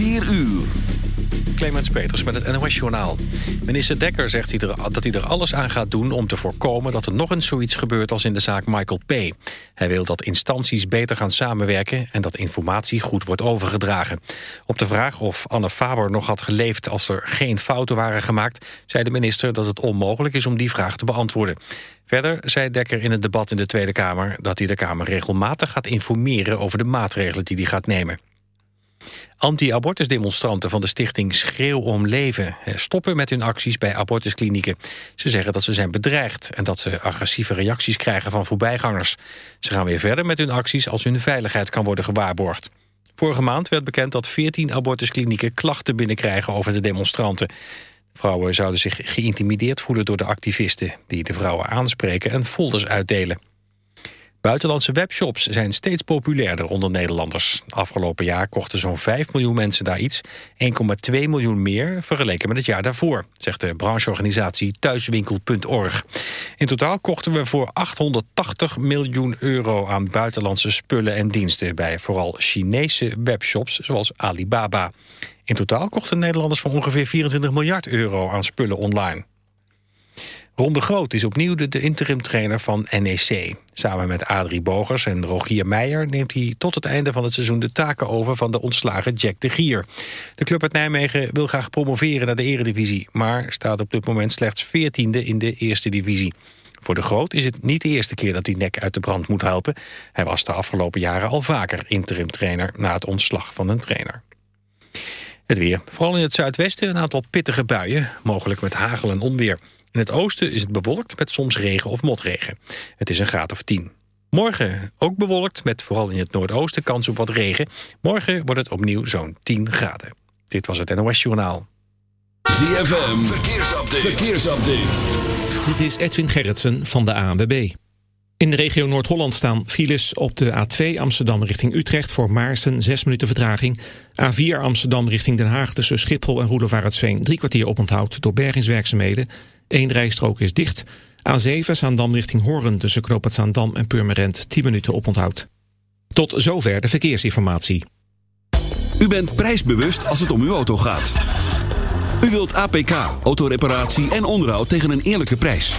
4 uur. Clemens Peters met het NOS-journaal. Minister Dekker zegt dat hij er alles aan gaat doen om te voorkomen... dat er nog eens zoiets gebeurt als in de zaak Michael P. Hij wil dat instanties beter gaan samenwerken... en dat informatie goed wordt overgedragen. Op de vraag of Anne Faber nog had geleefd als er geen fouten waren gemaakt... zei de minister dat het onmogelijk is om die vraag te beantwoorden. Verder zei Dekker in het debat in de Tweede Kamer... dat hij de Kamer regelmatig gaat informeren over de maatregelen die hij gaat nemen. Anti-abortusdemonstranten van de stichting Schreeuw om Leven... stoppen met hun acties bij abortusklinieken. Ze zeggen dat ze zijn bedreigd... en dat ze agressieve reacties krijgen van voorbijgangers. Ze gaan weer verder met hun acties als hun veiligheid kan worden gewaarborgd. Vorige maand werd bekend dat 14 abortusklinieken klachten binnenkrijgen over de demonstranten. Vrouwen zouden zich geïntimideerd voelen door de activisten... die de vrouwen aanspreken en folders uitdelen. Buitenlandse webshops zijn steeds populairder onder Nederlanders. Afgelopen jaar kochten zo'n 5 miljoen mensen daar iets. 1,2 miljoen meer vergeleken met het jaar daarvoor, zegt de brancheorganisatie thuiswinkel.org. In totaal kochten we voor 880 miljoen euro aan buitenlandse spullen en diensten bij vooral Chinese webshops zoals Alibaba. In totaal kochten Nederlanders voor ongeveer 24 miljard euro aan spullen online. Ron de Groot is opnieuw de, interim-trainer van NEC. Samen met Adrie Bogers en Rogier Meijer neemt hij tot het einde van het seizoen de taken over van de ontslagen Jack de Gier. De club uit Nijmegen wil graag promoveren naar de eredivisie, maar staat op dit moment slechts veertiende in de eerste divisie. Voor de Groot is het niet de eerste keer dat hij nek uit de brand moet helpen. Hij was de afgelopen jaren al vaker interim-trainer na het ontslag van een trainer. Het weer. Vooral in het zuidwesten een aantal pittige buien, mogelijk met hagel en onweer. In het oosten is het bewolkt met soms regen of motregen. Het is een graad of 10. Morgen ook bewolkt met vooral in het noordoosten kans op wat regen. Morgen wordt het opnieuw zo'n 10 graden. Dit was het NOS Journaal. ZFM, verkeersupdate. verkeersupdate. Dit is Edwin Gerritsen van de ANWB. In de regio Noord-Holland staan files op de A2 Amsterdam richting Utrecht... voor Maarsen 6 minuten vertraging. A4 Amsterdam richting Den Haag tussen Schiphol en Roelofaretsveen... drie kwartier oponthoud door bergingswerkzaamheden... Eén rijstrook is dicht. A7 Zaandam richting Hoorn tussen Knoop Zaandam en Purmerend 10 minuten oponthoud. Tot zover de verkeersinformatie. U bent prijsbewust als het om uw auto gaat. U wilt APK, autoreparatie en onderhoud tegen een eerlijke prijs.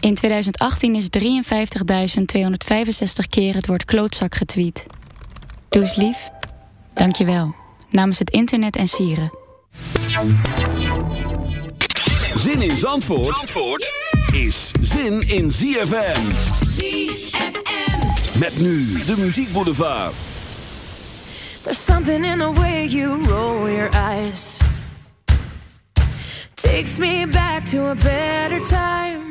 In 2018 is 53.265 keer het woord klootzak getweet. Doe eens lief. Dank je wel. Namens het internet en sieren. Zin in Zandvoort, Zandvoort is zin in ZFM. ZFM. Met nu de muziekboulevard. There's something in the way you roll your eyes. Takes me back to a better time.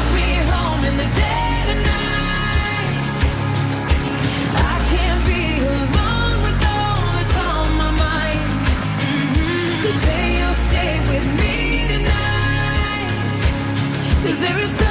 Cause there is so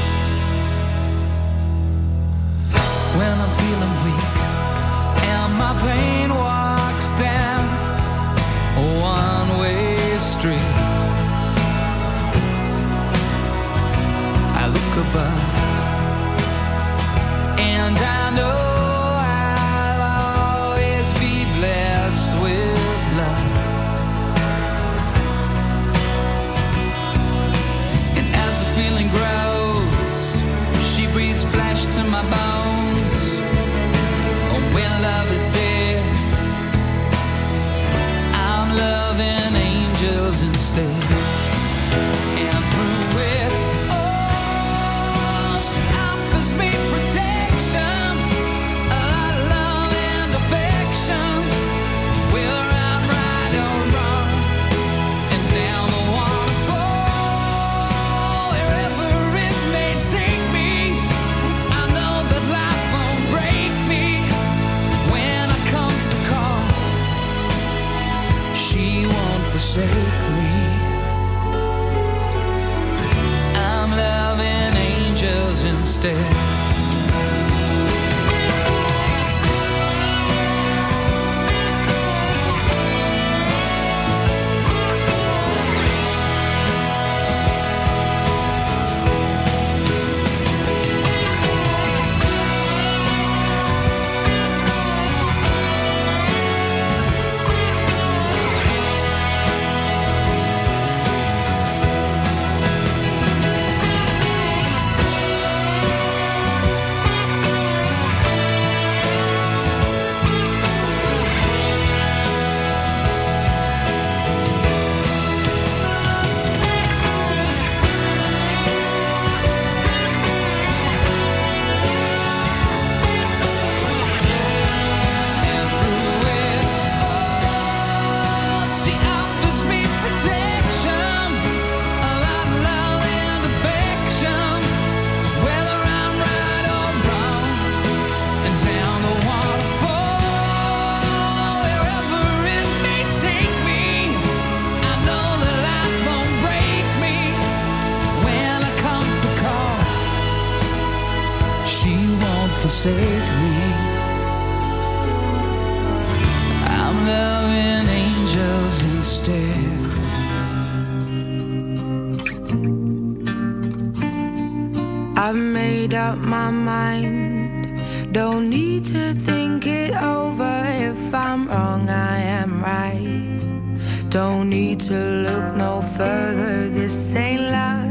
forsake me. I'm loving angels instead. I've made up my mind. Don't need to think it over. If I'm wrong, I am right. Don't need to look no further. This ain't love.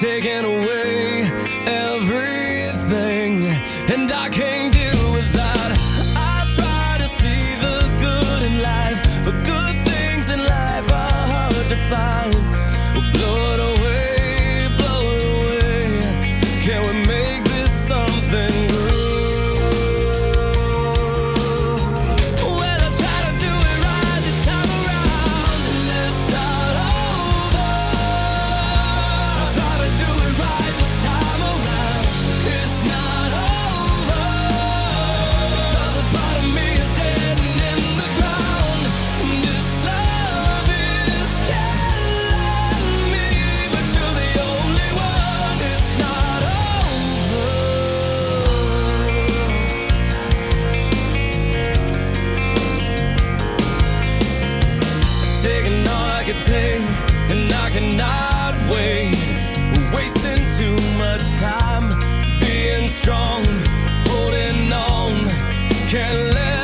Taking. could take and I cannot wait. Wasting too much time being strong, holding on, can't let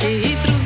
Se ir pro.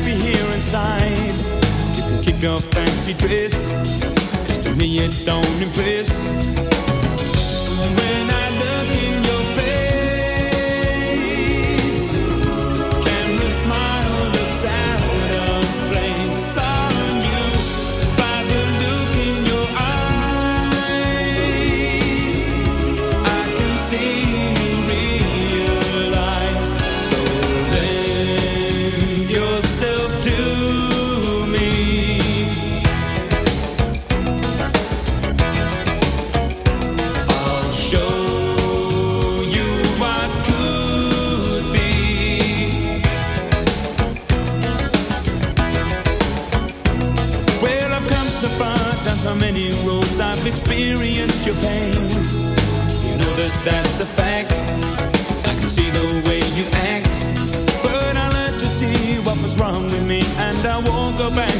happy here inside. You can keep your fancy dress, Just to me it don't impress.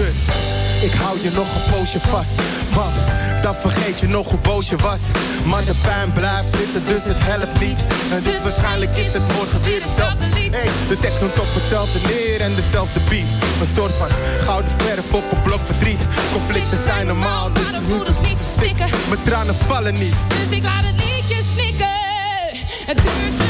Dus ik hou je nog een poosje vast. Want dan vergeet je nog hoe boos je was. Maar de pijn blijft zitten, dus het helpt niet. En dus waarschijnlijk is het morgen weer hetzelfde lied. Hey, de tekst komt op hetzelfde neer en dezelfde beat. Een soort van gouden verf op een blok verdriet. Conflicten zijn normaal, dus Maar de voeders niet verstikken. mijn tranen vallen niet. Dus ik laat het liedje snikken. Het duurt